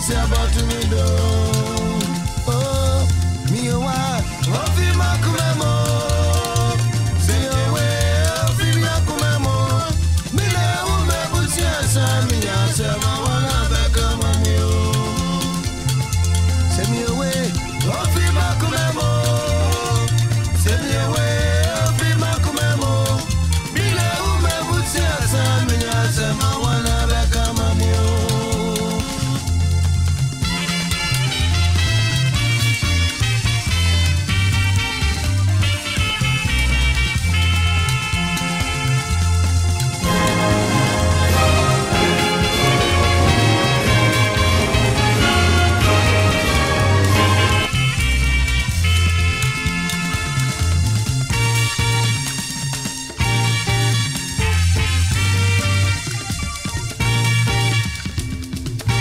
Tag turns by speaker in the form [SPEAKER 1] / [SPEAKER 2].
[SPEAKER 1] say about to me though